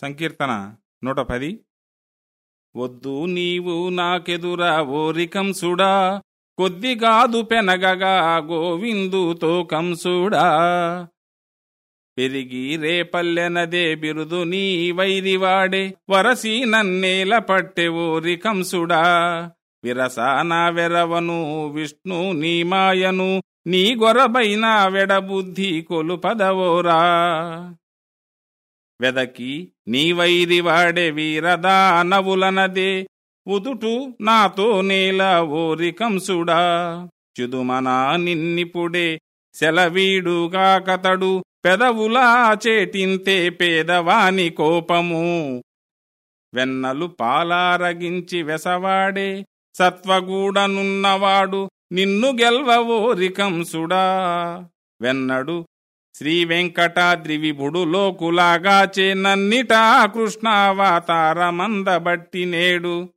సంకీర్తన నూట పది. వద్దు నీవు నాకెదురా ఓరి కంసుడా కొద్దిగాదు పెనగగా గోవిందుతో కంసుడా పెరిగి రేపల్లెనదే బిరుదు నీ వైరివాడే వరసి నన్నేల పట్టె ఓరి కంసుడా విరసాన వెరవను విష్ణు నీ మాయను నీ గొరబైన వెడబుద్ధి కొలుపదవోరా. వెదకి నీవైది వాడే వీరదానవులనదే. ఉదుటు నాతో నేల ఓరి కంసుడా. చుదుమనా నిన్నిపుడే సెలవీడుగా కతడు పెదవులా చేటింతే పేదవాని కోపము. వెన్నలు పాలారగించి వెసవాడే సత్వగూడనున్నవాడు నిన్ను గెల్వవోరి కంసుడా. వెన్నడు శ్రీ వెంకటాద్రి విభుడు లోకులాగా చేనన్నిటా కృష్ణావతారమందబట్టి నేడు.